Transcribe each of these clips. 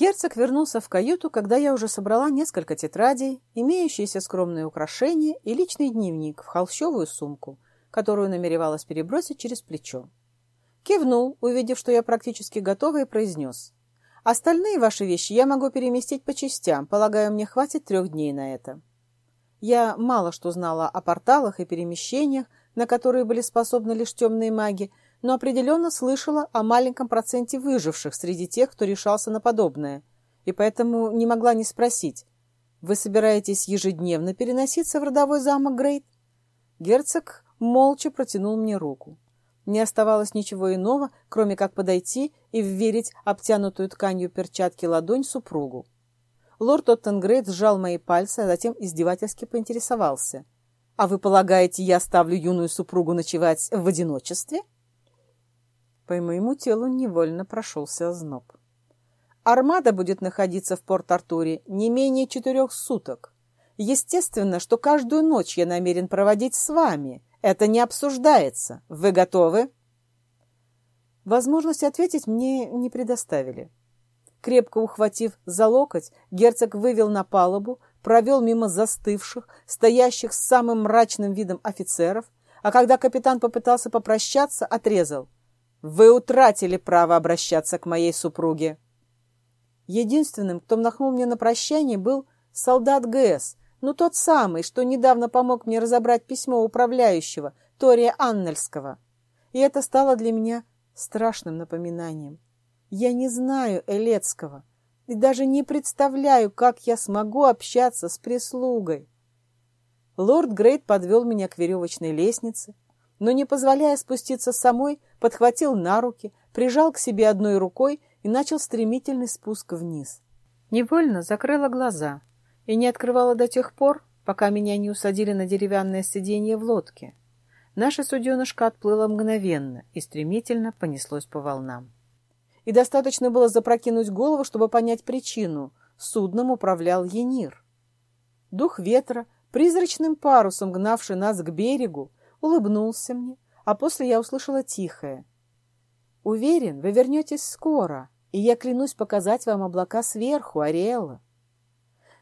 Герцог вернулся в каюту, когда я уже собрала несколько тетрадей, имеющиеся скромные украшения и личный дневник в холщовую сумку, которую намеревалась перебросить через плечо. Кивнул, увидев, что я практически готова, и произнес. «Остальные ваши вещи я могу переместить по частям, полагаю, мне хватит трех дней на это». Я мало что знала о порталах и перемещениях, на которые были способны лишь темные маги, но определенно слышала о маленьком проценте выживших среди тех, кто решался на подобное, и поэтому не могла не спросить, «Вы собираетесь ежедневно переноситься в родовой замок Грейт?» Герцог молча протянул мне руку. Не оставалось ничего иного, кроме как подойти и вверить обтянутую тканью перчатки ладонь супругу. Лорд Оттенгрейд сжал мои пальцы, а затем издевательски поинтересовался. «А вы полагаете, я оставлю юную супругу ночевать в одиночестве?» По моему телу невольно прошелся озноб. Армада будет находиться в Порт-Артуре не менее четырех суток. Естественно, что каждую ночь я намерен проводить с вами. Это не обсуждается. Вы готовы?» Возможность ответить мне не предоставили. Крепко ухватив за локоть, герцог вывел на палубу, провел мимо застывших, стоящих с самым мрачным видом офицеров, а когда капитан попытался попрощаться, отрезал — вы утратили право обращаться к моей супруге. Единственным, кто махнул мне на прощание, был солдат ГС, ну тот самый, что недавно помог мне разобрать письмо управляющего, Тория Аннельского. И это стало для меня страшным напоминанием. Я не знаю Элецкого и даже не представляю, как я смогу общаться с прислугой. Лорд Грейт подвел меня к веревочной лестнице, но, не позволяя спуститься самой, подхватил на руки, прижал к себе одной рукой и начал стремительный спуск вниз. Невольно закрыла глаза и не открывала до тех пор, пока меня не усадили на деревянное сиденье в лодке. Наша суденышка отплыла мгновенно и стремительно понеслось по волнам. И достаточно было запрокинуть голову, чтобы понять причину. Судном управлял Енир. Дух ветра, призрачным парусом гнавший нас к берегу, улыбнулся мне, а после я услышала тихое. «Уверен, вы вернетесь скоро, и я клянусь показать вам облака сверху, Ариэлла».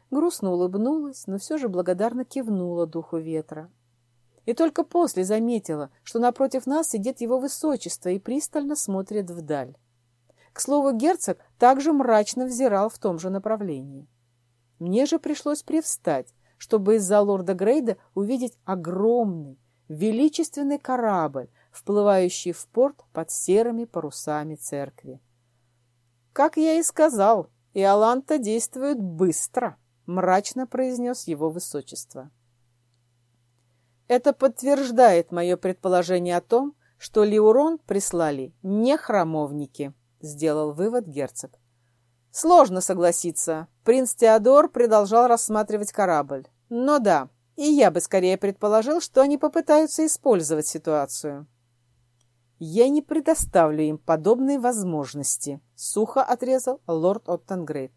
Грустно улыбнулась, но все же благодарно кивнула духу ветра. И только после заметила, что напротив нас сидит его высочество и пристально смотрит вдаль. К слову, герцог также мрачно взирал в том же направлении. Мне же пришлось привстать, чтобы из-за лорда Грейда увидеть огромный, величественный корабль, вплывающий в порт под серыми парусами церкви. «Как я и сказал, Иоланта действует быстро», — мрачно произнес его высочество. Это подтверждает мое предположение о том, что Леурон прислали не храмовники, сделал вывод герцог. Сложно согласиться. Принц Теодор продолжал рассматривать корабль. Но да, и я бы скорее предположил, что они попытаются использовать ситуацию. Я не предоставлю им подобной возможности, сухо отрезал лорд Оттенгрейд.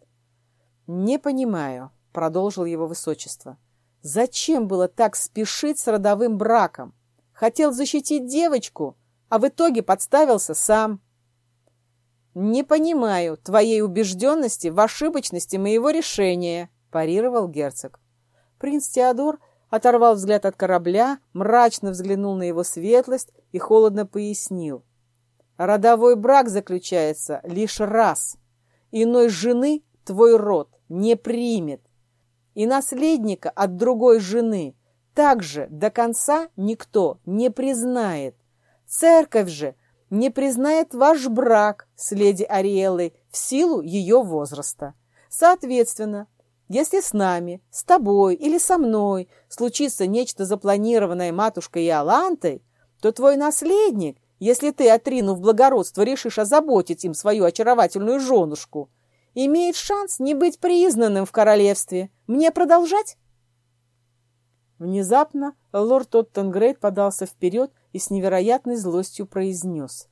Не понимаю, продолжил его высочество. Зачем было так спешить с родовым браком? Хотел защитить девочку, а в итоге подставился сам. «Не понимаю твоей убежденности в ошибочности моего решения», – парировал герцог. Принц Теодор оторвал взгляд от корабля, мрачно взглянул на его светлость и холодно пояснил. «Родовой брак заключается лишь раз. Иной жены твой род не примет. И наследника от другой жены также до конца никто не признает. Церковь же не признает ваш брак с леди Ариэлой в силу ее возраста. Соответственно, если с нами, с тобой или со мной случится нечто запланированное матушкой Иолантой, то твой наследник, если ты, отринув благородство, решишь озаботить им свою очаровательную женушку, имеет шанс не быть признанным в королевстве. Мне продолжать?» Внезапно лорд Тоттенгрейд подался вперед и с невероятной злостью произнес.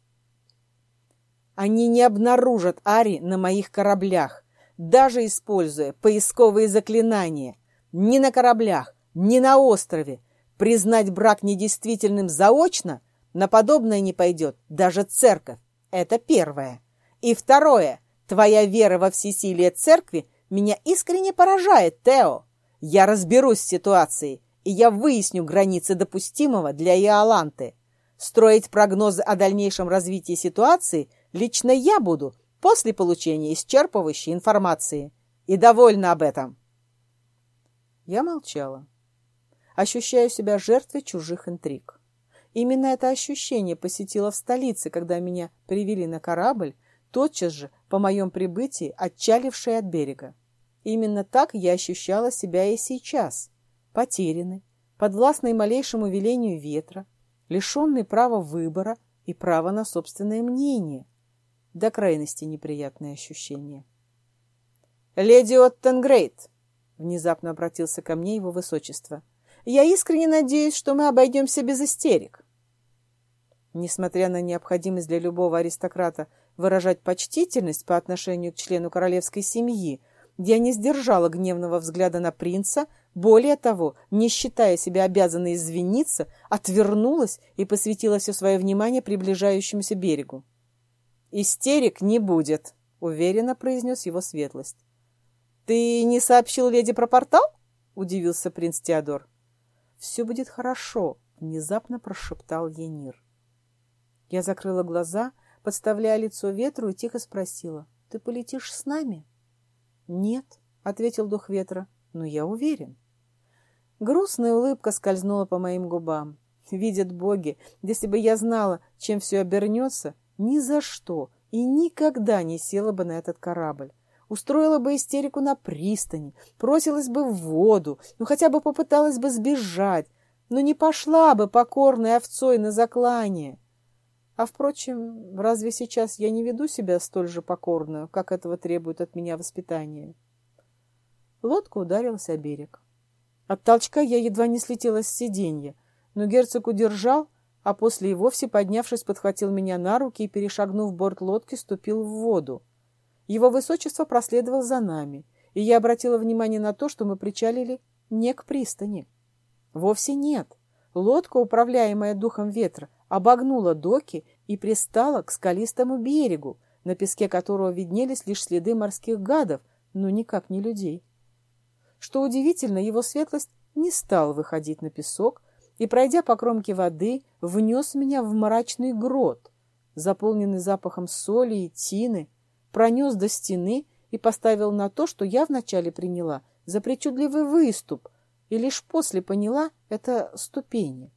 «Они не обнаружат Ари на моих кораблях даже используя поисковые заклинания. Ни на кораблях, ни на острове. Признать брак недействительным заочно на подобное не пойдет даже церковь. Это первое. И второе. Твоя вера во всесилие церкви меня искренне поражает, Тео. Я разберусь с ситуацией, и я выясню границы допустимого для Иоланты. Строить прогнозы о дальнейшем развитии ситуации лично я буду после получения исчерпывающей информации. И довольна об этом. Я молчала. Ощущаю себя жертвой чужих интриг. Именно это ощущение посетило в столице, когда меня привели на корабль, тотчас же по моем прибытии отчаливший от берега. Именно так я ощущала себя и сейчас, потерянной, подвластной малейшему велению ветра, лишенной права выбора и права на собственное мнение. До крайности неприятное ощущение. «Леди Оттенгрейд!» — внезапно обратился ко мне его высочество. «Я искренне надеюсь, что мы обойдемся без истерик». Несмотря на необходимость для любого аристократа выражать почтительность по отношению к члену королевской семьи, я не сдержала гневного взгляда на принца, более того, не считая себя обязанной извиниться, отвернулась и посвятила все свое внимание приближающемуся берегу. «Истерик не будет», — уверенно произнес его светлость. «Ты не сообщил леди про портал?» — удивился принц Теодор. «Все будет хорошо», — внезапно прошептал Енир. Я закрыла глаза, подставляя лицо ветру, и тихо спросила. «Ты полетишь с нами?» «Нет», — ответил дух ветра, — «но я уверен». Грустная улыбка скользнула по моим губам. Видят боги, если бы я знала, чем все обернется, ни за что и никогда не села бы на этот корабль. Устроила бы истерику на пристани, бросилась бы в воду, ну хотя бы попыталась бы сбежать, но не пошла бы покорной овцой на заклание. А, впрочем, разве сейчас я не веду себя столь же покорно, как этого требует от меня воспитание? Лодка ударилась о берег. От толчка я едва не слетела с сиденья, но герцог удержал, а после и вовсе, поднявшись, подхватил меня на руки и, перешагнув борт лодки, ступил в воду. Его высочество проследовал за нами, и я обратила внимание на то, что мы причалили не к пристани. Вовсе нет. Лодка, управляемая духом ветра, обогнула доки и пристала к скалистому берегу, на песке которого виднелись лишь следы морских гадов, но никак не людей. Что удивительно, его светлость не стал выходить на песок и, пройдя по кромке воды, внес меня в мрачный грот, заполненный запахом соли и тины, пронес до стены и поставил на то, что я вначале приняла за причудливый выступ, и лишь после поняла это ступени.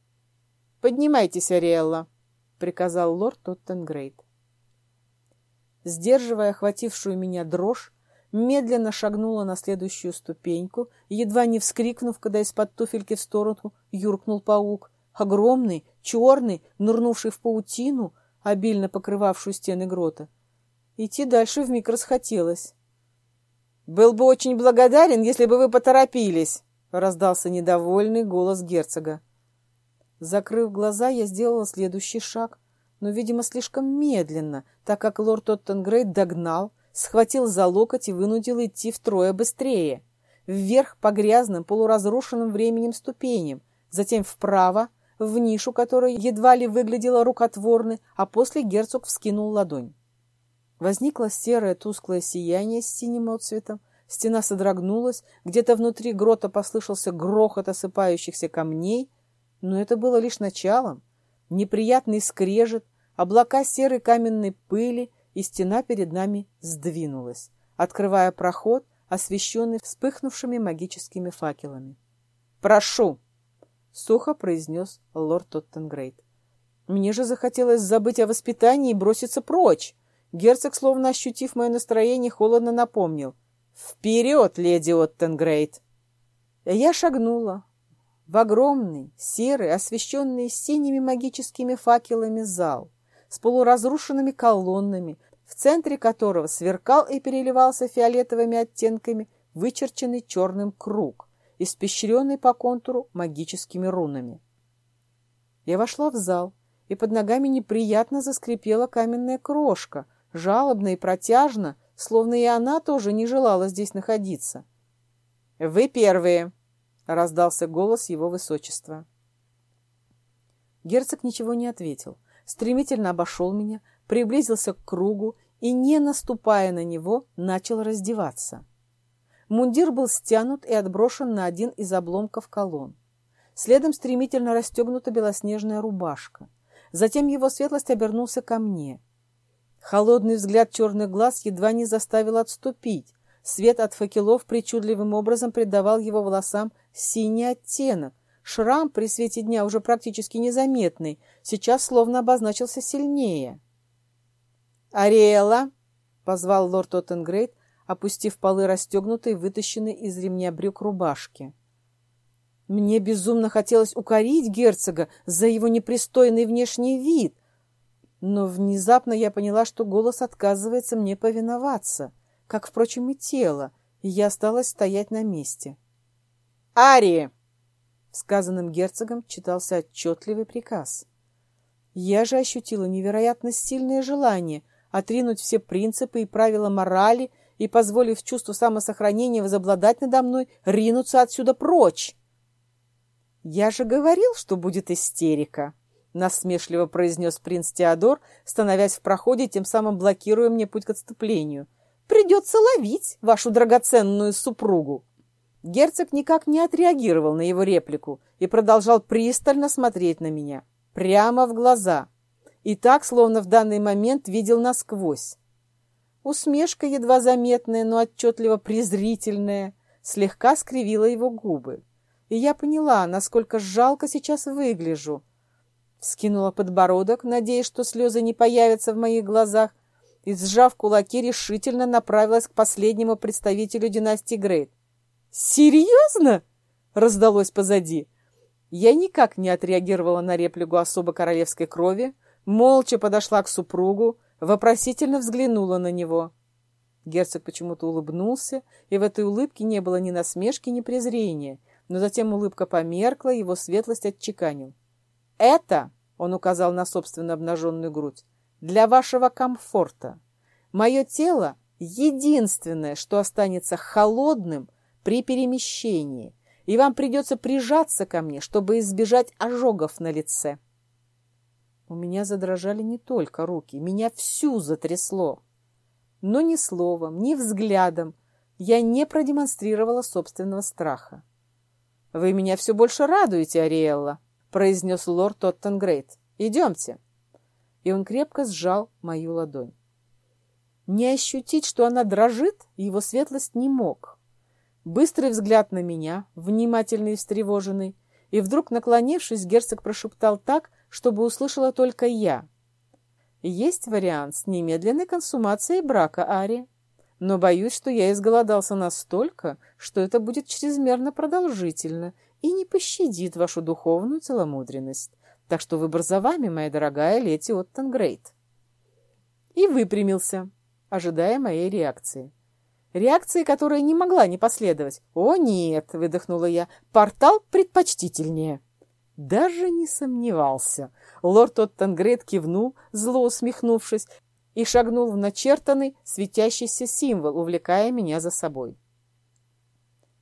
«Поднимайтесь, Ариэлла!» — приказал лорд Тоттенгрейд. Сдерживая охватившую меня дрожь, медленно шагнула на следующую ступеньку, едва не вскрикнув, когда из-под туфельки в сторону юркнул паук, огромный, черный, нырнувший в паутину, обильно покрывавшую стены грота. Идти дальше вмиг расхотелось. «Был бы очень благодарен, если бы вы поторопились!» — раздался недовольный голос герцога. Закрыв глаза, я сделала следующий шаг, но, видимо, слишком медленно, так как лорд Оттенгрейд догнал, схватил за локоть и вынудил идти втрое быстрее. Вверх по грязным, полуразрушенным временем ступеням, затем вправо, в нишу, которая едва ли выглядела рукотворной, а после герцог вскинул ладонь. Возникло серое тусклое сияние с синим отцветом, стена содрогнулась, где-то внутри грота послышался грохот осыпающихся камней, но это было лишь началом. Неприятный скрежет, облака серой каменной пыли, и стена перед нами сдвинулась, открывая проход, освещенный вспыхнувшими магическими факелами. «Прошу!» — сухо произнес лорд Тоттенгрейд. Мне же захотелось забыть о воспитании и броситься прочь. Герцог, словно ощутив мое настроение, холодно напомнил. «Вперед, леди Оттенгрейд!» Я шагнула, в огромный, серый, освещенный синими магическими факелами зал с полуразрушенными колоннами, в центре которого сверкал и переливался фиолетовыми оттенками вычерченный черным круг, испещренный по контуру магическими рунами. Я вошла в зал, и под ногами неприятно заскрипела каменная крошка, жалобно и протяжно, словно и она тоже не желала здесь находиться. «Вы первые!» — раздался голос его высочества. Герцог ничего не ответил, стремительно обошел меня, приблизился к кругу и, не наступая на него, начал раздеваться. Мундир был стянут и отброшен на один из обломков колонн. Следом стремительно расстегнута белоснежная рубашка. Затем его светлость обернулся ко мне. Холодный взгляд черных глаз едва не заставил отступить. Свет от факелов причудливым образом придавал его волосам синий оттенок. Шрам при свете дня уже практически незаметный, сейчас словно обозначился сильнее. «Ариэла!» — позвал лорд Оттенгрейд, опустив полы расстегнутой, вытащенной из ремня брюк рубашки. Мне безумно хотелось укорить герцога за его непристойный внешний вид, но внезапно я поняла, что голос отказывается мне повиноваться, как, впрочем, и тело, и я осталась стоять на месте. «Ари!» Сказанным герцогом читался отчетливый приказ. Я же ощутила невероятно сильное желание отринуть все принципы и правила морали и, позволив чувству самосохранения возобладать надо мной, ринуться отсюда прочь. «Я же говорил, что будет истерика», — насмешливо произнес принц Теодор, становясь в проходе, тем самым блокируя мне путь к отступлению. «Придется ловить вашу драгоценную супругу». Герцог никак не отреагировал на его реплику и продолжал пристально смотреть на меня, прямо в глаза, и так, словно в данный момент видел насквозь. Усмешка, едва заметная, но отчетливо презрительная, слегка скривила его губы. И я поняла, насколько жалко сейчас выгляжу. Скинула подбородок, надеясь, что слезы не появятся в моих глазах, и, сжав кулаки, решительно направилась к последнему представителю династии Грейт. «Серьезно?» — раздалось позади. Я никак не отреагировала на реплику особо королевской крови, молча подошла к супругу, вопросительно взглянула на него. Герцог почему-то улыбнулся, и в этой улыбке не было ни насмешки, ни презрения, но затем улыбка померкла, его светлость отчеканил. «Это», — он указал на собственно обнаженную грудь, — «для вашего комфорта. Мое тело — единственное, что останется холодным при перемещении, и вам придется прижаться ко мне, чтобы избежать ожогов на лице. У меня задрожали не только руки, меня всю затрясло. Но ни словом, ни взглядом я не продемонстрировала собственного страха. «Вы меня все больше радуете, Ариэлла», — произнес лорд Тоттенгрейд. «Идемте». И он крепко сжал мою ладонь. Не ощутить, что она дрожит, его светлость не мог. Быстрый взгляд на меня, внимательный и встревоженный, и вдруг, наклонившись, герцог прошептал так, чтобы услышала только я. «Есть вариант с немедленной консумацией брака, Ари, но боюсь, что я изголодался настолько, что это будет чрезмерно продолжительно и не пощадит вашу духовную целомудренность. Так что выбор за вами, моя дорогая леди Оттенгрейд». И выпрямился, ожидая моей реакции. Реакции, которая не могла не последовать. «О, нет!» — выдохнула я. «Портал предпочтительнее». Даже не сомневался. Лорд Оттенгрейд кивнул, зло усмехнувшись, и шагнул в начертанный, светящийся символ, увлекая меня за собой.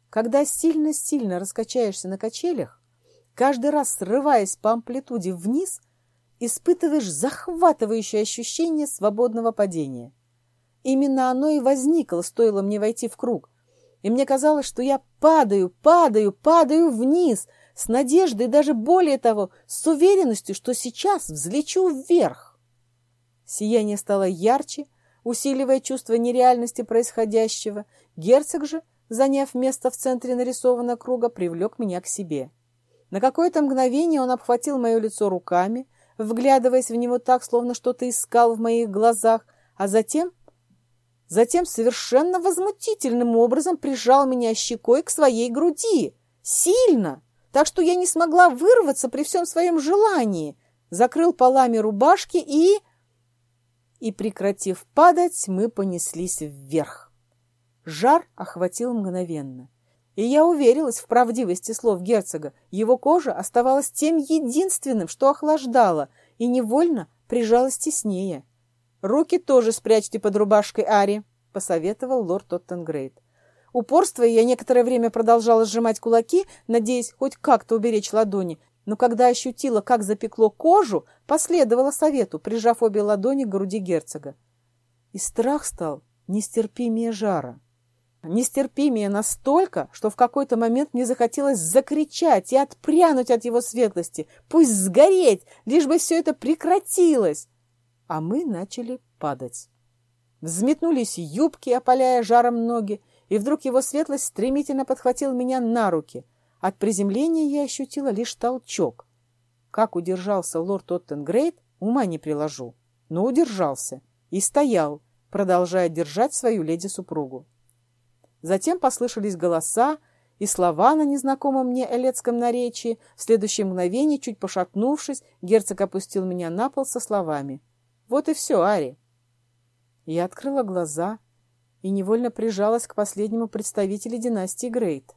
Когда сильно-сильно раскачаешься на качелях, каждый раз срываясь по амплитуде вниз, испытываешь захватывающее ощущение свободного падения. Именно оно и возникло, стоило мне войти в круг. И мне казалось, что я падаю, падаю, падаю вниз, с надеждой, даже более того, с уверенностью, что сейчас взлечу вверх. Сияние стало ярче, усиливая чувство нереальности происходящего. Герцог же, заняв место в центре нарисованного круга, привлек меня к себе. На какое-то мгновение он обхватил мое лицо руками, вглядываясь в него так, словно что-то искал в моих глазах, а затем Затем совершенно возмутительным образом прижал меня щекой к своей груди. Сильно! Так что я не смогла вырваться при всем своем желании. Закрыл полами рубашки и... И, прекратив падать, мы понеслись вверх. Жар охватил мгновенно. И я уверилась в правдивости слов герцога. Его кожа оставалась тем единственным, что охлаждала, и невольно прижалась теснее. «Руки тоже спрячьте под рубашкой Ари», — посоветовал лорд Тоттенгрейд. Упорство, я некоторое время продолжала сжимать кулаки, надеясь хоть как-то уберечь ладони, но когда ощутила, как запекло кожу, последовала совету, прижав обе ладони к груди герцога. и страх стал нестерпимее жара. Нестерпимее настолько, что в какой-то момент мне захотелось закричать и отпрянуть от его светлости. Пусть сгореть, лишь бы все это прекратилось. А мы начали падать. Взметнулись юбки, опаляя жаром ноги, и вдруг его светлость стремительно подхватил меня на руки. От приземления я ощутила лишь толчок. Как удержался лорд Оттенгрейд, ума не приложу, но удержался и стоял, продолжая держать свою леди-супругу. Затем послышались голоса и слова на незнакомом мне элецком наречии. В следующее мгновение, чуть пошатнувшись, герцог опустил меня на пол со словами. «Вот и все, Ари». Я открыла глаза и невольно прижалась к последнему представителю династии Грейт.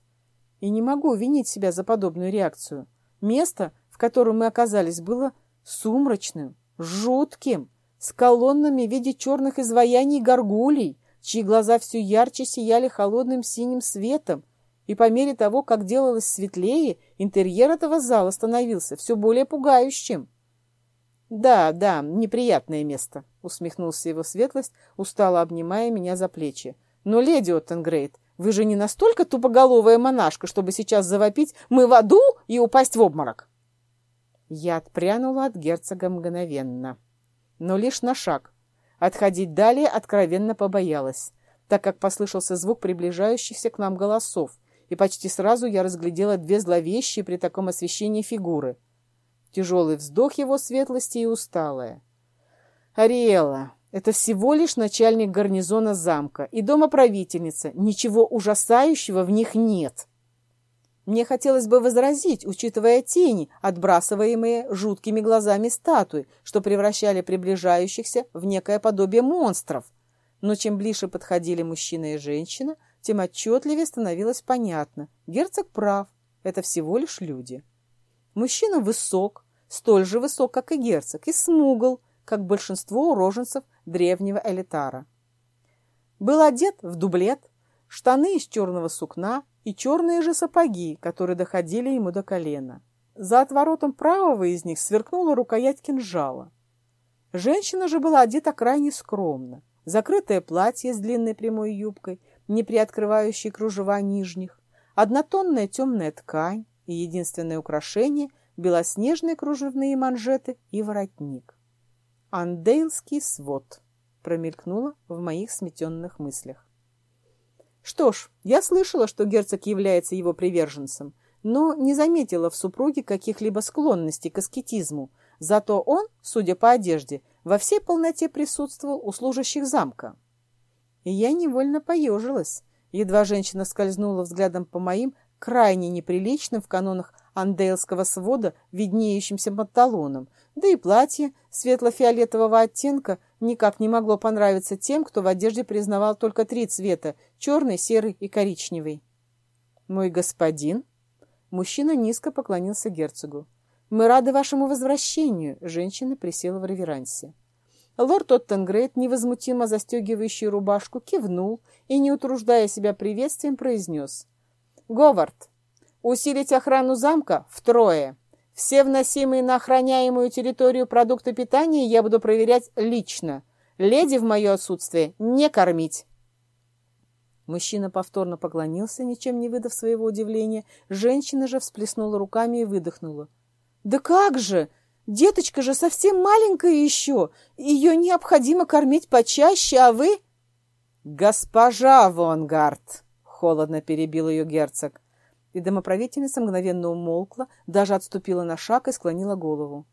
И не могу винить себя за подобную реакцию. Место, в котором мы оказались, было сумрачным, жутким, с колоннами в виде черных изваяний горгулей, чьи глаза все ярче сияли холодным синим светом, и по мере того, как делалось светлее, интерьер этого зала становился все более пугающим. «Да, да, неприятное место», — усмехнулся его светлость, устало обнимая меня за плечи. «Но, леди Оттенгрейд, вы же не настолько тупоголовая монашка, чтобы сейчас завопить «мы в аду» и упасть в обморок». Я отпрянула от герцога мгновенно, но лишь на шаг, Отходить далее откровенно побоялась, так как послышался звук приближающихся к нам голосов, и почти сразу я разглядела две зловещие при таком освещении фигуры. Тяжелый вздох его светлости и усталая. «Ариэла, это всего лишь начальник гарнизона замка и домоправительница. Ничего ужасающего в них нет». Мне хотелось бы возразить, учитывая тени, отбрасываемые жуткими глазами статуи, что превращали приближающихся в некое подобие монстров. Но чем ближе подходили мужчина и женщина, тем отчетливее становилось понятно. Герцог прав, это всего лишь люди. Мужчина высок, столь же высок, как и герцог, и смугл, как большинство уроженцев древнего элитара. Был одет в дублет, штаны из черного сукна, и черные же сапоги, которые доходили ему до колена. За отворотом правого из них сверкнула рукоять кинжала. Женщина же была одета крайне скромно. Закрытое платье с длинной прямой юбкой, не приоткрывающей кружева нижних, однотонная темная ткань и единственное украшение — белоснежные кружевные манжеты и воротник. «Андейлский свод» промелькнуло в моих сметенных мыслях. Что ж, я слышала, что герцог является его приверженцем, но не заметила в супруге каких-либо склонностей к аскетизму. Зато он, судя по одежде, во всей полноте присутствовал у служащих замка. И я невольно поежилась. Едва женщина скользнула взглядом по моим, крайне неприличным в канонах андейлского свода, виднеющимся панталоном, да и платье светло-фиолетового оттенка никак не могло понравиться тем, кто в одежде признавал только три цвета – черный, серый и коричневый. «Мой господин?» Мужчина низко поклонился герцогу. «Мы рады вашему возвращению!» Женщина присела в реверансе. Лорд Оттенгрейд, невозмутимо застегивающий рубашку, кивнул и, не утруждая себя приветствием, произнес. «Говард, усилить охрану замка втрое!» Все вносимые на охраняемую территорию продукты питания я буду проверять лично. Леди в мое отсутствие не кормить. Мужчина повторно поклонился, ничем не выдав своего удивления. Женщина же всплеснула руками и выдохнула. «Да как же! Деточка же совсем маленькая еще! Ее необходимо кормить почаще, а вы...» «Госпожа Вонгард!» — холодно перебил ее герцог и домоправительница мгновенно умолкла, даже отступила на шаг и склонила голову.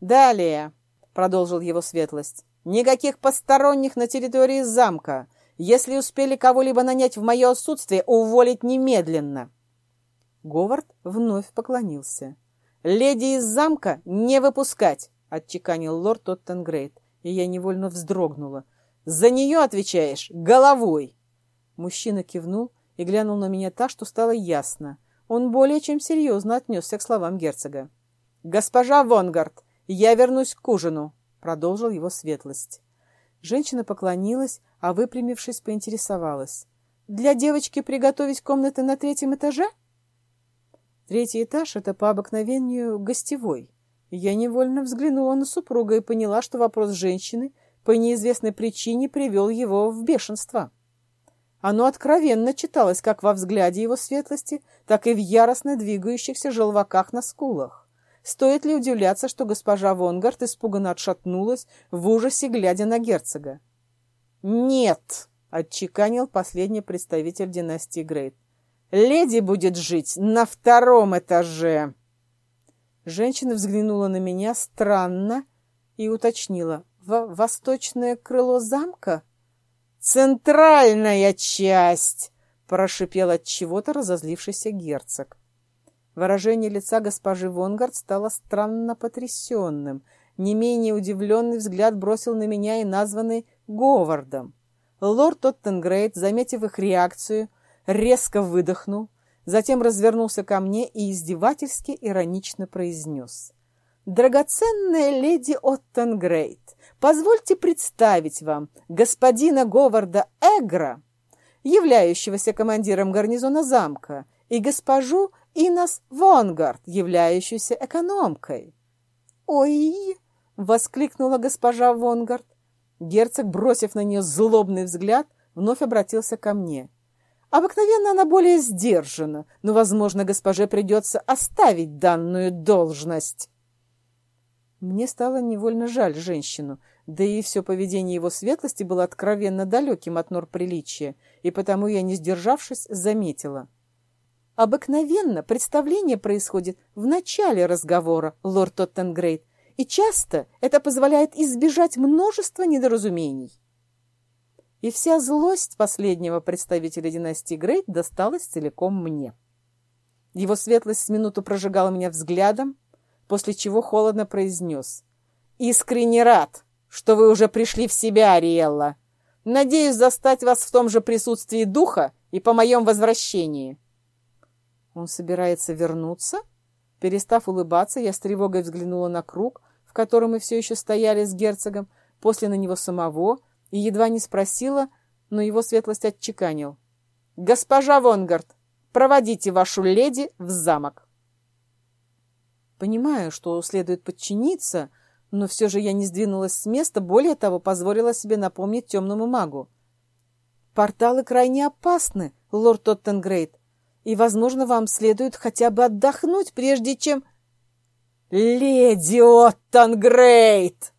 «Далее», — продолжил его светлость, — «никаких посторонних на территории замка. Если успели кого-либо нанять в мое отсутствие, уволить немедленно». Говард вновь поклонился. «Леди из замка не выпускать!» — отчеканил лорд Тоттенгрейд, и я невольно вздрогнула. «За нее отвечаешь головой!» Мужчина кивнул и глянул на меня так, что стало ясно. Он более чем серьезно отнесся к словам герцога. «Госпожа Вонгард, я вернусь к ужину», — продолжил его светлость. Женщина поклонилась, а, выпрямившись, поинтересовалась. «Для девочки приготовить комнаты на третьем этаже?» Третий этаж — это по обыкновению гостевой. Я невольно взглянула на супруга и поняла, что вопрос женщины по неизвестной причине привел его в бешенство. Оно откровенно читалось как во взгляде его светлости, так и в яростно двигающихся желваках на скулах. Стоит ли удивляться, что госпожа Вонгард испуганно отшатнулась, в ужасе глядя на герцога? «Нет!» — отчеканил последний представитель династии Грейт. «Леди будет жить на втором этаже!» Женщина взглянула на меня странно и уточнила. «В восточное крыло замка?» «Центральная часть!» — прошипел от чего-то разозлившийся герцог. Выражение лица госпожи Вонгард стало странно потрясенным. Не менее удивленный взгляд бросил на меня и названный Говардом. Лорд Тоттенгрейд, заметив их реакцию, резко выдохнул, затем развернулся ко мне и издевательски иронично произнес. «Драгоценная леди Оттенгрейд, Позвольте представить вам господина Говарда Эгра, являющегося командиром гарнизона замка, и госпожу Инас Вонгард, являющуюся экономкой. «Ой!» — воскликнула госпожа Вонгард. Герцог, бросив на нее злобный взгляд, вновь обратился ко мне. Обыкновенно она более сдержана, но, возможно, госпоже придется оставить данную должность. Мне стало невольно жаль женщину, да и все поведение его светлости было откровенно далеким от нор приличия, и потому я, не сдержавшись, заметила. Обыкновенно представление происходит в начале разговора, лорд Тоттенгрейд, и часто это позволяет избежать множества недоразумений. И вся злость последнего представителя династии Грейт досталась целиком мне. Его светлость с минуту прожигала меня взглядом, после чего холодно произнес. «Искренне рад, что вы уже пришли в себя, Ариэлла. Надеюсь застать вас в том же присутствии духа и по моем возвращении». «Он собирается вернуться?» Перестав улыбаться, я с тревогой взглянула на круг, в котором мы все еще стояли с герцогом, после на него самого, и едва не спросила, но его светлость отчеканил. «Госпожа Вонгард, проводите вашу леди в замок!» Понимаю, что следует подчиниться, — но все же я не сдвинулась с места, более того, позволила себе напомнить темному магу. «Порталы крайне опасны, лорд Тоттенгрейд, и, возможно, вам следует хотя бы отдохнуть, прежде чем...» «Леди Оттенгрейд!»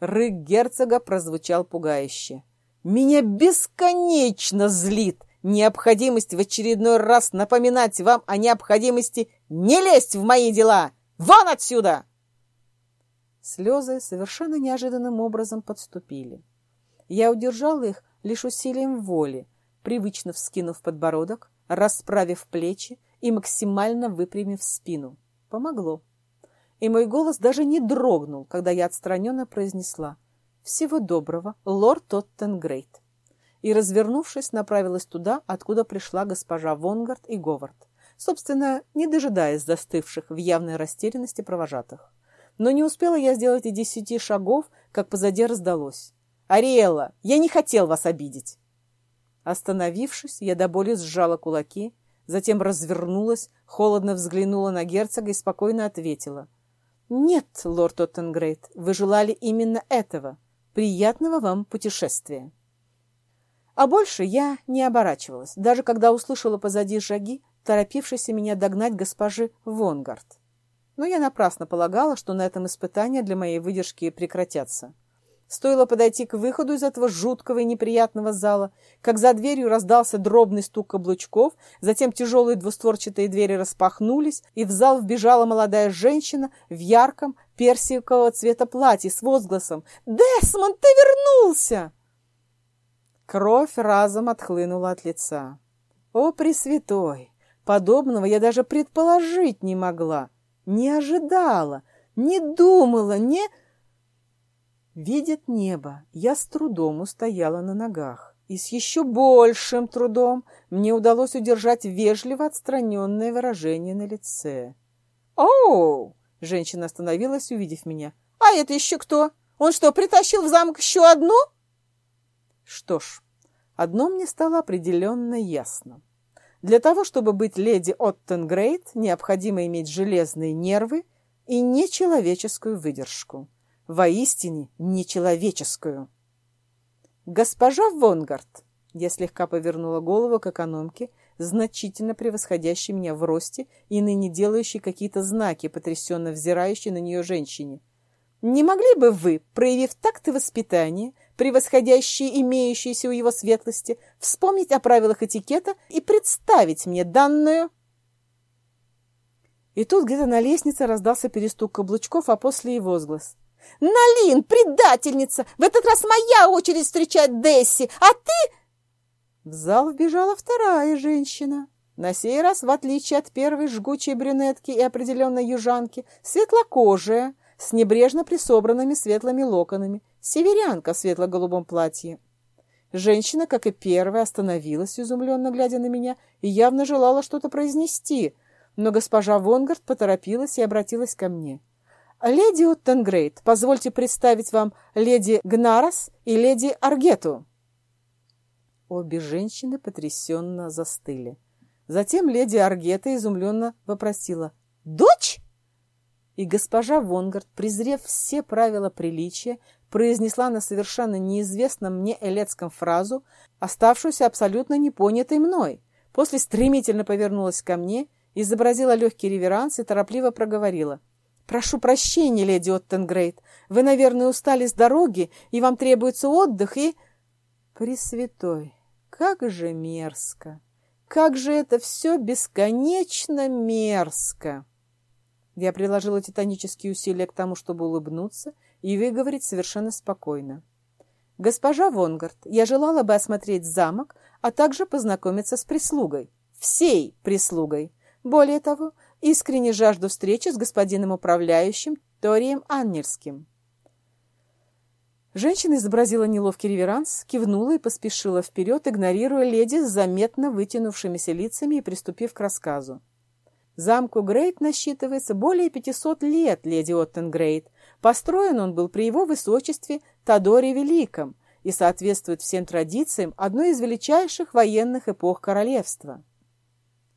Рык герцога прозвучал пугающе. «Меня бесконечно злит необходимость в очередной раз напоминать вам о необходимости не лезть в мои дела! Вон отсюда!» Слезы совершенно неожиданным образом подступили. Я удержала их лишь усилием воли, привычно вскинув подбородок, расправив плечи и максимально выпрямив спину. Помогло. И мой голос даже не дрогнул, когда я отстраненно произнесла «Всего доброго, лорд Тоттенгрейд». И, развернувшись, направилась туда, откуда пришла госпожа Вонгард и Говард, собственно, не дожидаясь застывших в явной растерянности провожатых. Но не успела я сделать и десяти шагов, как позади раздалось. «Ариэлла, я не хотел вас обидеть!» Остановившись, я до боли сжала кулаки, затем развернулась, холодно взглянула на герцога и спокойно ответила. «Нет, лорд Оттенгрейд, вы желали именно этого. Приятного вам путешествия!» А больше я не оборачивалась, даже когда услышала позади шаги, торопившейся меня догнать госпожи Вонгард но я напрасно полагала, что на этом испытания для моей выдержки прекратятся. Стоило подойти к выходу из этого жуткого и неприятного зала, как за дверью раздался дробный стук каблучков, затем тяжелые двустворчатые двери распахнулись, и в зал вбежала молодая женщина в ярком персикового цвета платье с возгласом «Десмонд, ты вернулся!» Кровь разом отхлынула от лица. «О, Пресвятой! Подобного я даже предположить не могла!» не ожидала, не думала, не... Видит небо, я с трудом устояла на ногах, и с еще большим трудом мне удалось удержать вежливо отстраненное выражение на лице. «Оу!» — женщина остановилась, увидев меня. «А это еще кто? Он что, притащил в замок еще одну?» Что ж, одно мне стало определенно ясно. Для того, чтобы быть леди Оттенгрейд, необходимо иметь железные нервы и нечеловеческую выдержку. воистине нечеловеческую. «Госпожа Вонгард!» Я слегка повернула голову к экономке, значительно превосходящей меня в росте и ныне делающей какие-то знаки, потрясенно взирающей на нее женщине. «Не могли бы вы, проявив такт и воспитание, превосходящие имеющиеся у его светлости, вспомнить о правилах этикета и представить мне данную...» И тут где-то на лестнице раздался перестук каблучков, а после и возглас. «Налин, предательница! В этот раз моя очередь встречать Десси, а ты...» В зал вбежала вторая женщина. На сей раз, в отличие от первой жгучей брюнетки и определенной южанки, светлокожая, с небрежно присобранными светлыми локонами, северянка в светло-голубом платье. Женщина, как и первая, остановилась, изумленно глядя на меня, и явно желала что-то произнести, но госпожа Вонгард поторопилась и обратилась ко мне. «Леди Оттенгрейд, позвольте представить вам леди Гнарас и леди Аргету». Обе женщины потрясенно застыли. Затем леди Аргета изумленно вопросила «Дочь?» И госпожа Вонгард, презрев все правила приличия, произнесла на совершенно неизвестном мне элетском фразу, оставшуюся абсолютно непонятой мной. После стремительно повернулась ко мне, изобразила легкий реверанс и торопливо проговорила. «Прошу прощения, леди Оттенгрейд. Вы, наверное, устали с дороги, и вам требуется отдых, и...» «Пресвятой, как же мерзко! Как же это все бесконечно мерзко!» Я приложила титанические усилия к тому, чтобы улыбнуться и выговорить совершенно спокойно. «Госпожа Вонгард, я желала бы осмотреть замок, а также познакомиться с прислугой. Всей прислугой. Более того, Искренне жажду встречи с господином управляющим Торием Аннерским. Женщина изобразила неловкий реверанс, кивнула и поспешила вперед, игнорируя леди с заметно вытянувшимися лицами и приступив к рассказу. Замку Грейт насчитывается более 500 лет, леди Оттенгрейд. Построен он был при его высочестве Тодоре Великом и соответствует всем традициям одной из величайших военных эпох королевства.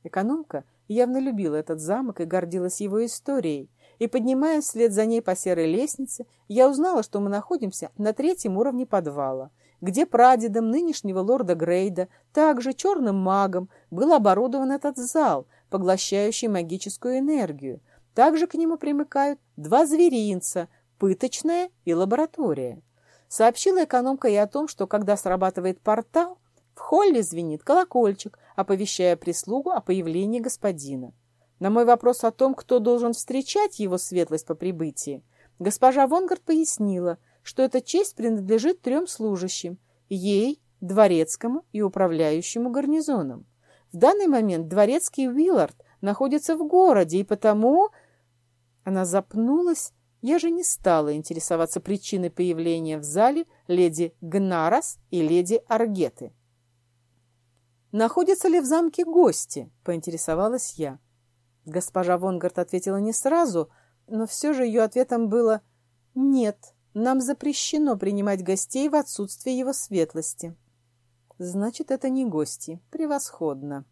Экономка явно любила этот замок и гордилась его историей, и, поднимаясь вслед за ней по серой лестнице, я узнала, что мы находимся на третьем уровне подвала, где прадедом нынешнего лорда Грейда, также черным магом, был оборудован этот зал, поглощающий магическую энергию. Также к нему примыкают два зверинца – пыточная и лаборатория. Сообщила экономка и о том, что когда срабатывает портал, в холле звенит колокольчик, оповещая прислугу о появлении господина. На мой вопрос о том, кто должен встречать его светлость по прибытии, госпожа Вонгард пояснила, что эта честь принадлежит трем служащим – ей, дворецкому и управляющему гарнизоном. В данный момент дворецкий Уиллард находится в городе, и потому... Она запнулась. Я же не стала интересоваться причиной появления в зале леди Гнарас и леди Аргеты. «Находятся ли в замке гости?» – поинтересовалась я. Госпожа Вонгард ответила не сразу, но все же ее ответом было «Нет, нам запрещено принимать гостей в отсутствие его светлости». «Значит, это не гости. Превосходно».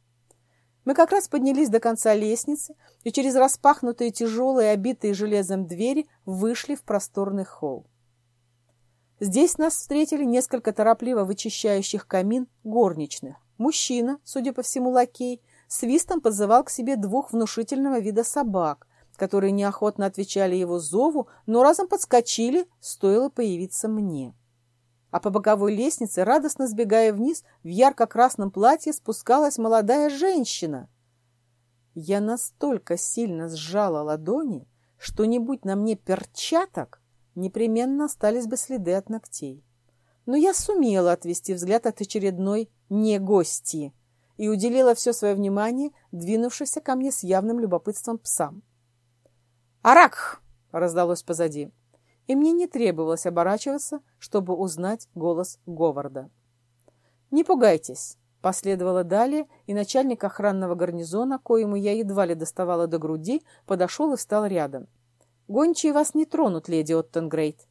Мы как раз поднялись до конца лестницы и через распахнутые тяжелые, обитые железом двери вышли в просторный холл. Здесь нас встретили несколько торопливо вычищающих камин горничных. Мужчина, судя по всему лакей, свистом подзывал к себе двух внушительного вида собак, которые неохотно отвечали его зову, но разом подскочили, стоило появиться мне. А по боковой лестнице, радостно сбегая вниз, в ярко-красном платье спускалась молодая женщина. Я настолько сильно сжала ладони, что не будь на мне перчаток, непременно остались бы следы от ногтей. Но я сумела отвести взгляд от очередной не гости, и уделила все свое внимание двинувшимся ко мне с явным любопытством псам. «Аракх!» — раздалось позади, и мне не требовалось оборачиваться, чтобы узнать голос Говарда. «Не пугайтесь!» — последовало далее, и начальник охранного гарнизона, коему я едва ли доставала до груди, подошел и встал рядом. «Гончие вас не тронут, леди Оттенгрейд!»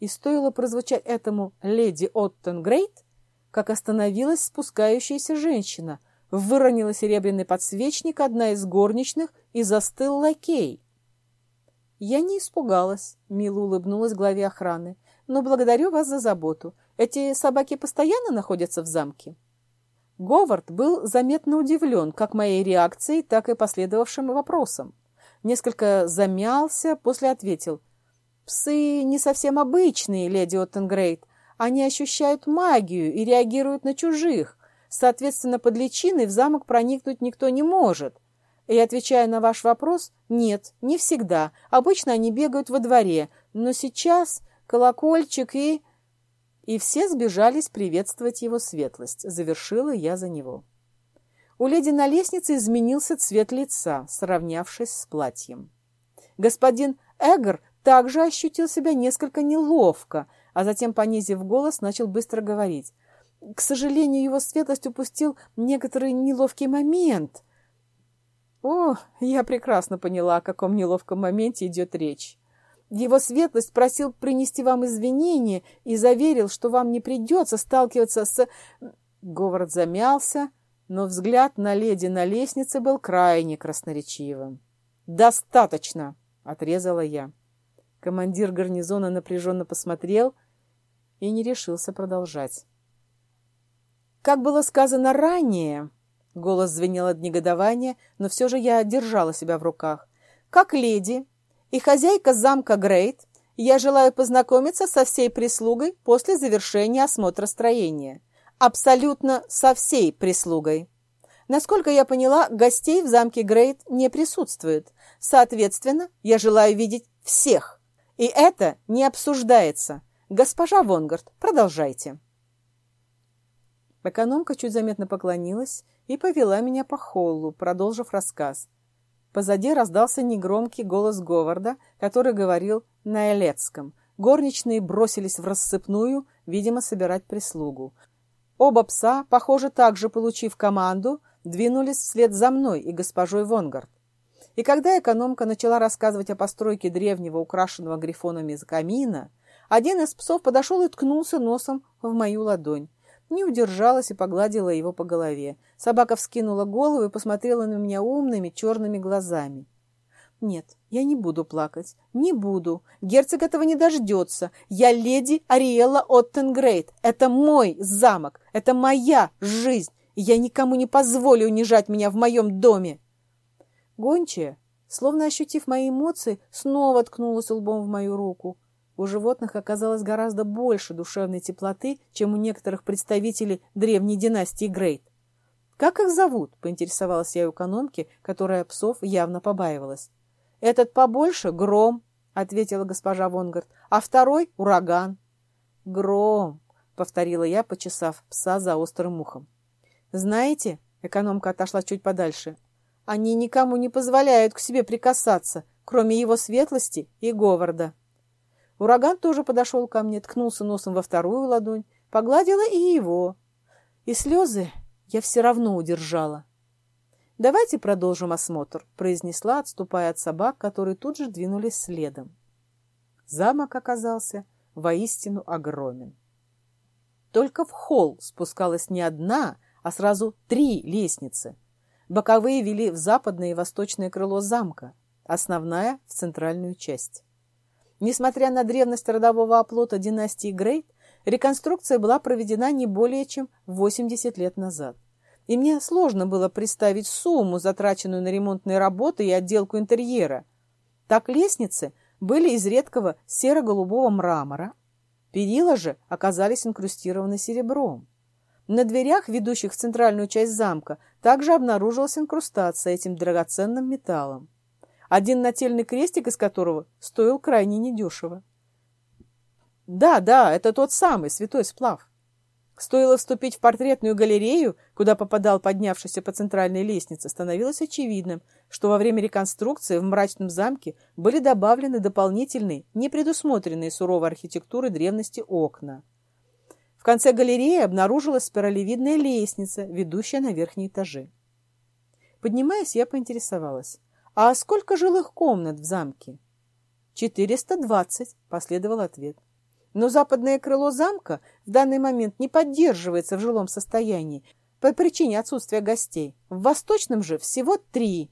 И стоило прозвучать этому «леди Оттенгрейд», как остановилась спускающаяся женщина, выронила серебряный подсвечник одна из горничных и застыл лакей. Я не испугалась, мило улыбнулась главе охраны. Но благодарю вас за заботу. Эти собаки постоянно находятся в замке? Говард был заметно удивлен как моей реакцией, так и последовавшим вопросом. Несколько замялся, после ответил. «Псы не совсем обычные, леди Оттенгрейд. Они ощущают магию и реагируют на чужих. Соответственно, под личиной в замок проникнуть никто не может. И отвечая на ваш вопрос, нет, не всегда. Обычно они бегают во дворе, но сейчас колокольчик и... И все сбежались приветствовать его светлость. Завершила я за него. У леди на лестнице изменился цвет лица, сравнявшись с платьем. Господин Эггер также ощутил себя несколько неловко, а затем, понизив голос, начал быстро говорить. К сожалению, его светлость упустил некоторый неловкий момент. О, я прекрасно поняла, о каком неловком моменте идет речь. Его светлость просил принести вам извинения и заверил, что вам не придется сталкиваться с... Говард замялся, но взгляд на леди на лестнице был крайне красноречивым. «Достаточно!» — отрезала я. Командир гарнизона напряженно посмотрел и не решился продолжать. Как было сказано ранее, голос звенел от негодования, но все же я держала себя в руках. Как леди, и хозяйка замка Грейт, я желаю познакомиться со всей прислугой после завершения осмотра строения. Абсолютно со всей прислугой. Насколько я поняла, гостей в замке Грейт не присутствует. Соответственно, я желаю видеть всех. И это не обсуждается. Госпожа Вонгард, продолжайте. Экономка чуть заметно поклонилась и повела меня по холлу, продолжив рассказ. Позади раздался негромкий голос Говарда, который говорил на элецком. Горничные бросились в рассыпную, видимо, собирать прислугу. Оба пса, похоже, также получив команду, двинулись вслед за мной и госпожой Вонгард. И когда экономка начала рассказывать о постройке древнего, украшенного грифонами камина, один из псов подошел и ткнулся носом в мою ладонь не удержалась и погладила его по голове. Собака вскинула голову и посмотрела на меня умными черными глазами. «Нет, я не буду плакать. Не буду. Герцог этого не дождется. Я леди Ариэла Оттенгрейд. Это мой замок. Это моя жизнь. Я никому не позволю унижать меня в моем доме». Гончая, словно ощутив мои эмоции, снова ткнулась лбом в мою руку. У животных оказалось гораздо больше душевной теплоты, чем у некоторых представителей древней династии Грейт. «Как их зовут?» – поинтересовалась я у экономки, которая псов явно побаивалась. «Этот побольше – Гром», – ответила госпожа Вонгард, «а второй – Ураган». «Гром», – повторила я, почесав пса за острым ухом. «Знаете», – экономка отошла чуть подальше, – «они никому не позволяют к себе прикасаться, кроме его светлости и Говарда». Ураган тоже подошел ко мне, ткнулся носом во вторую ладонь, погладила и его. И слезы я все равно удержала. «Давайте продолжим осмотр», — произнесла, отступая от собак, которые тут же двинулись следом. Замок оказался воистину огромен. Только в холл спускалась не одна, а сразу три лестницы. Боковые вели в западное и восточное крыло замка, основная — в центральную часть. Несмотря на древность родового оплота династии Грейт, реконструкция была проведена не более чем 80 лет назад. И мне сложно было представить сумму, затраченную на ремонтные работы и отделку интерьера. Так лестницы были из редкого серо-голубого мрамора, перила же оказались инкрустированы серебром. На дверях, ведущих в центральную часть замка, также обнаружилась инкрустация этим драгоценным металлом один нательный крестик из которого стоил крайне недешево. Да, да, это тот самый святой сплав. Стоило вступить в портретную галерею, куда попадал поднявшийся по центральной лестнице, становилось очевидным, что во время реконструкции в мрачном замке были добавлены дополнительные, не предусмотренные суровой архитектурой древности окна. В конце галереи обнаружилась спиралевидная лестница, ведущая на верхние этажи. Поднимаясь, я поинтересовалась. «А сколько жилых комнат в замке?» «Четыреста двадцать», — последовал ответ. «Но западное крыло замка в данный момент не поддерживается в жилом состоянии по причине отсутствия гостей. В восточном же всего три».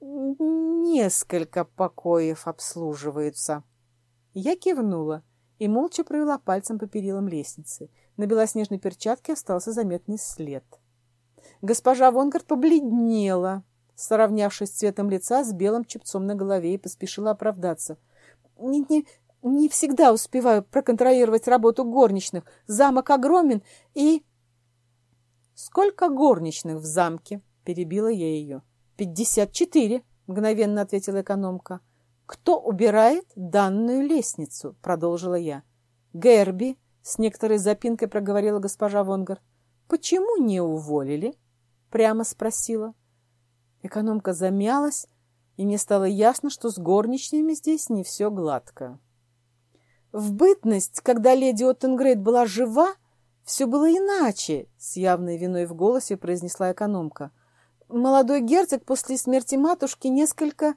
Несколько покоев обслуживаются. Я кивнула и молча провела пальцем по перилам лестницы. На белоснежной перчатке остался заметный след. Госпожа Вонгард побледнела, сравнявшись цветом лица с белым чепцом на голове, и поспешила оправдаться. «Не, не, не всегда успеваю проконтролировать работу горничных. Замок огромен и...» «Сколько горничных в замке?» — перебила я ее. «Пятьдесят четыре», — мгновенно ответила экономка. «Кто убирает данную лестницу?» — продолжила я. «Герби», — с некоторой запинкой проговорила госпожа Вонгар. «Почему не уволили?» — прямо спросила. Экономка замялась, и мне стало ясно, что с горничными здесь не все гладко. В бытность, когда леди Оттенгрейд была жива, все было иначе, с явной виной в голосе произнесла экономка. Молодой герцог после смерти матушки несколько...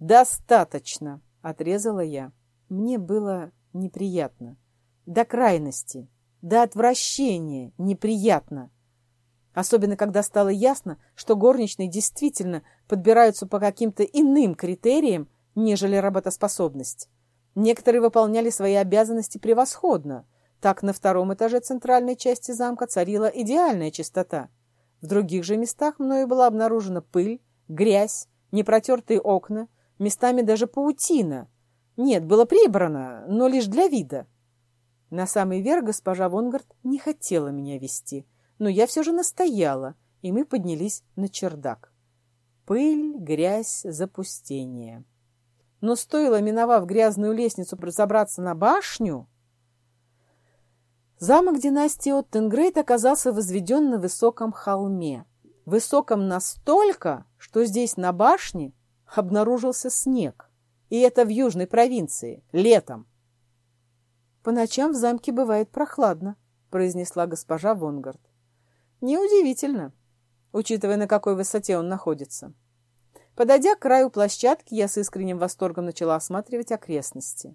Достаточно, отрезала я. Мне было неприятно. До крайности, до отвращения неприятно. Особенно, когда стало ясно, что горничные действительно подбираются по каким-то иным критериям, нежели работоспособность. Некоторые выполняли свои обязанности превосходно. Так на втором этаже центральной части замка царила идеальная чистота. В других же местах мною была обнаружена пыль, грязь, непротертые окна, местами даже паутина. Нет, было прибрано, но лишь для вида. На самый верх госпожа Вонгард не хотела меня вести, но я все же настояла, и мы поднялись на чердак. Пыль, грязь, запустение. Но стоило, миновав грязную лестницу, забраться на башню... Замок династии Оттенгрейд оказался возведен на высоком холме. Высоком настолько, что здесь на башне обнаружился снег. И это в южной провинции, летом. «По ночам в замке бывает прохладно», — произнесла госпожа Вонгард. «Неудивительно, учитывая, на какой высоте он находится». Подойдя к краю площадки, я с искренним восторгом начала осматривать окрестности.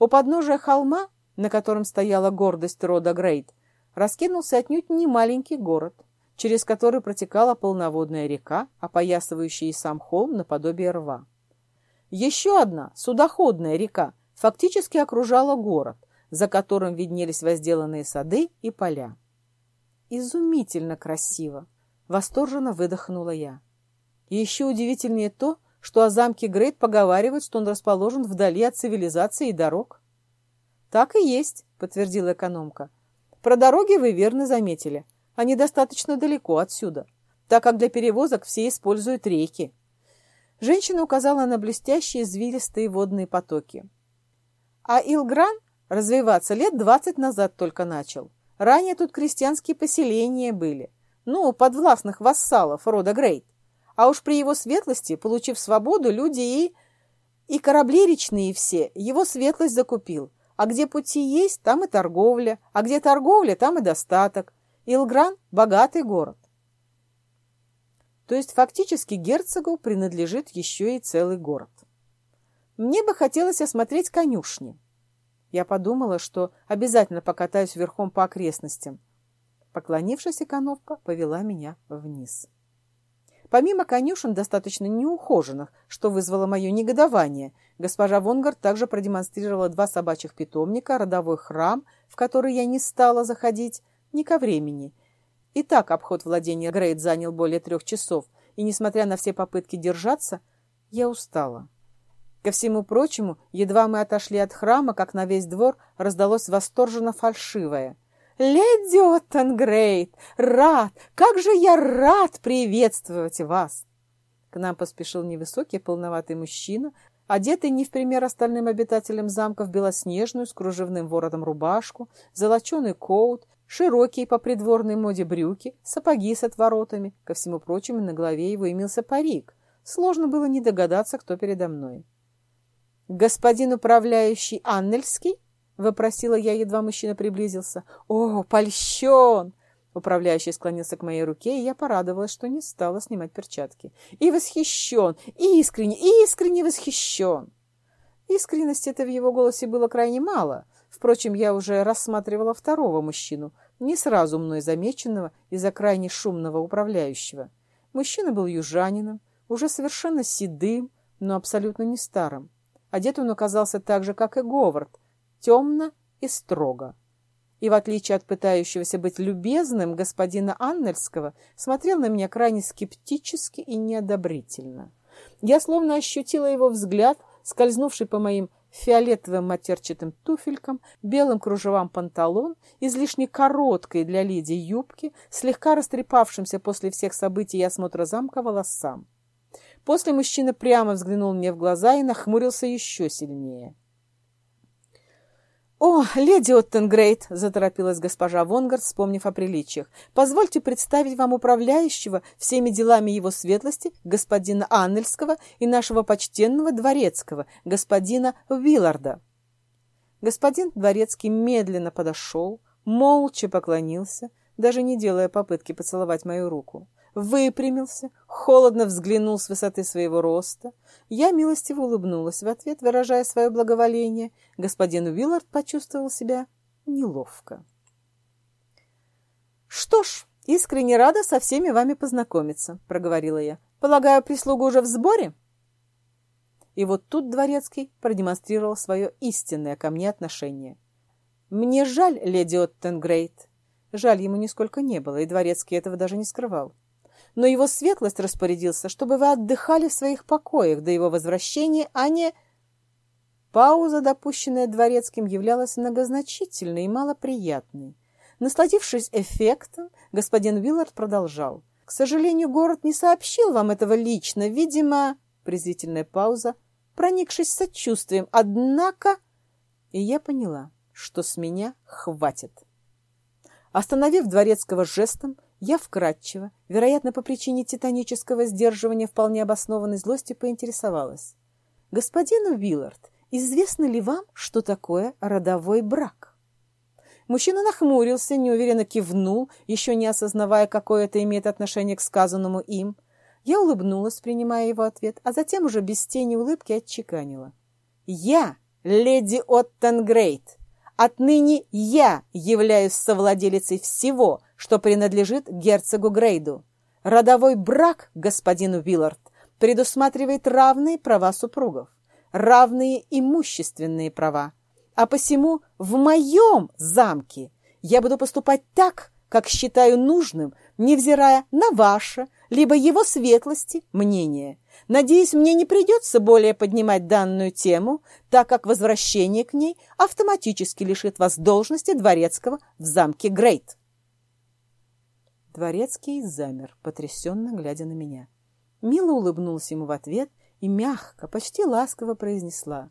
У подножия холма, на котором стояла гордость рода Грейт, раскинулся отнюдь не маленький город, через который протекала полноводная река, опоясывающая и сам холм наподобие рва. Еще одна, судоходная река, фактически окружала город, за которым виднелись возделанные сады и поля. «Изумительно красиво!» — восторженно выдохнула я. И еще удивительнее то, что о замке Грейт поговаривают, что он расположен вдали от цивилизации и дорог. «Так и есть», — подтвердила экономка. «Про дороги вы верно заметили. Они достаточно далеко отсюда, так как для перевозок все используют реки». Женщина указала на блестящие извилистые водные потоки. А Илгран развиваться лет двадцать назад только начал. Ранее тут крестьянские поселения были. Ну, подвластных вассалов рода Грейт. А уж при его светлости, получив свободу, люди и... И корабли речные все его светлость закупил. А где пути есть, там и торговля. А где торговля, там и достаток. Илгран – богатый город. То есть фактически герцогу принадлежит еще и целый город. Мне бы хотелось осмотреть конюшни. Я подумала, что обязательно покатаюсь верхом по окрестностям. Поклонившись, экономка повела меня вниз. Помимо конюшен, достаточно неухоженных, что вызвало мое негодование, госпожа Вонгард также продемонстрировала два собачьих питомника, родовой храм, в который я не стала заходить, не ко времени. И так обход владения Грейд занял более трех часов, и, несмотря на все попытки держаться, я устала. Ко всему прочему, едва мы отошли от храма, как на весь двор раздалось восторженно фальшивое — «Леди Оттенгрейд! Рад! Как же я рад приветствовать вас!» К нам поспешил невысокий полноватый мужчина, одетый не в пример остальным обитателям замка в белоснежную с кружевным воротом рубашку, золоченый коут, широкие по придворной моде брюки, сапоги с отворотами. Ко всему прочему, на голове его имелся парик. Сложно было не догадаться, кто передо мной. «Господин управляющий Аннельский?» — вопросила я, едва мужчина приблизился. «О, польщен!» Управляющий склонился к моей руке, и я порадовалась, что не стала снимать перчатки. «И восхищен! Искренне, искренне восхищен!» Искренности это в его голосе было крайне мало. Впрочем, я уже рассматривала второго мужчину, не сразу мной замеченного из-за крайне шумного управляющего. Мужчина был южанином, уже совершенно седым, но абсолютно не старым. Одет он оказался так же, как и Говард, темно и строго. И, в отличие от пытающегося быть любезным господина Аннельского, смотрел на меня крайне скептически и неодобрительно. Я словно ощутила его взгляд, скользнувший по моим фиолетовым матерчатым туфелькам, белым кружевам панталон, излишне короткой для леди юбки, слегка растрепавшимся после всех событий и осмотра замка волосам. После мужчина прямо взглянул мне в глаза и нахмурился еще сильнее. «О, леди Оттенгрейд!» — заторопилась госпожа Вонгард, вспомнив о приличиях. «Позвольте представить вам управляющего всеми делами его светлости, господина Аннельского и нашего почтенного дворецкого, господина Вилларда». Господин дворецкий медленно подошел, молча поклонился, даже не делая попытки поцеловать мою руку выпрямился, холодно взглянул с высоты своего роста. Я милостиво улыбнулась в ответ, выражая свое благоволение. Господин Уиллард почувствовал себя неловко. «Что ж, искренне рада со всеми вами познакомиться», — проговорила я. «Полагаю, прислуга уже в сборе?» И вот тут Дворецкий продемонстрировал свое истинное ко мне отношение. «Мне жаль, леди Оттенгрейд». Жаль ему нисколько не было, и Дворецкий этого даже не скрывал но его светлость распорядился, чтобы вы отдыхали в своих покоях до его возвращения, а не...» Пауза, допущенная дворецким, являлась многозначительной и малоприятной. Насладившись эффектом, господин Виллард продолжал. «К сожалению, город не сообщил вам этого лично. Видимо...» Презрительная пауза, проникшись сочувствием. «Однако...» И я поняла, что с меня хватит. Остановив дворецкого жестом, я вкратчиво, вероятно, по причине титанического сдерживания вполне обоснованной злости, поинтересовалась. «Господин Уиллард, известно ли вам, что такое родовой брак?» Мужчина нахмурился, неуверенно кивнул, еще не осознавая, какое это имеет отношение к сказанному им. Я улыбнулась, принимая его ответ, а затем уже без тени улыбки отчеканила. «Я леди Оттенгрейд. Отныне я являюсь совладелицей всего, что принадлежит герцогу Грейду. Родовой брак, господин Уиллард, предусматривает равные права супругов, равные имущественные права. А посему в моем замке я буду поступать так, как считаю нужным, невзирая на ваше, либо его светлости мнение. Надеюсь, мне не придется более поднимать данную тему, так как возвращение к ней автоматически лишит вас должности дворецкого в замке Грейт. Дворецкий замер, потрясенно глядя на меня. Мила улыбнулась ему в ответ и мягко, почти ласково произнесла.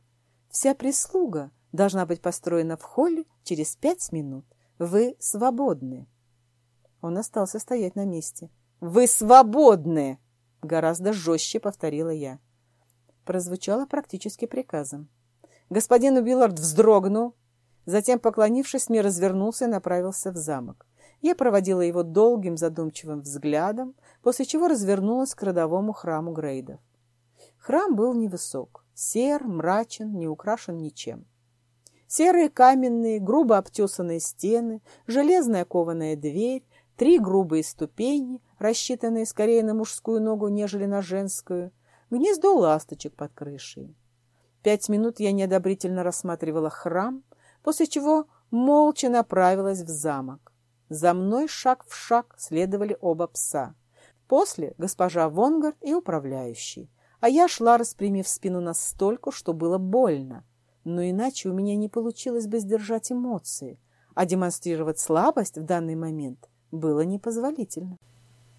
«Вся прислуга должна быть построена в холле через пять минут. Вы свободны». Он остался стоять на месте. «Вы свободны!» Гораздо жестче повторила я. Прозвучало практически приказом. Господин Уиллард вздрогнул, затем, поклонившись мне, развернулся и направился в замок. Я проводила его долгим задумчивым взглядом, после чего развернулась к родовому храму Грейдов. Храм был невысок, сер, мрачен, не украшен ничем. Серые каменные, грубо обтесанные стены, железная кованая дверь, три грубые ступени, рассчитанные скорее на мужскую ногу, нежели на женскую, гнездо ласточек под крышей. Пять минут я неодобрительно рассматривала храм, после чего молча направилась в замок. За мной шаг в шаг следовали оба пса. После госпожа Вонгард и управляющий. А я шла, распрямив спину настолько, что было больно. Но иначе у меня не получилось бы сдержать эмоции, а демонстрировать слабость в данный момент было непозволительно.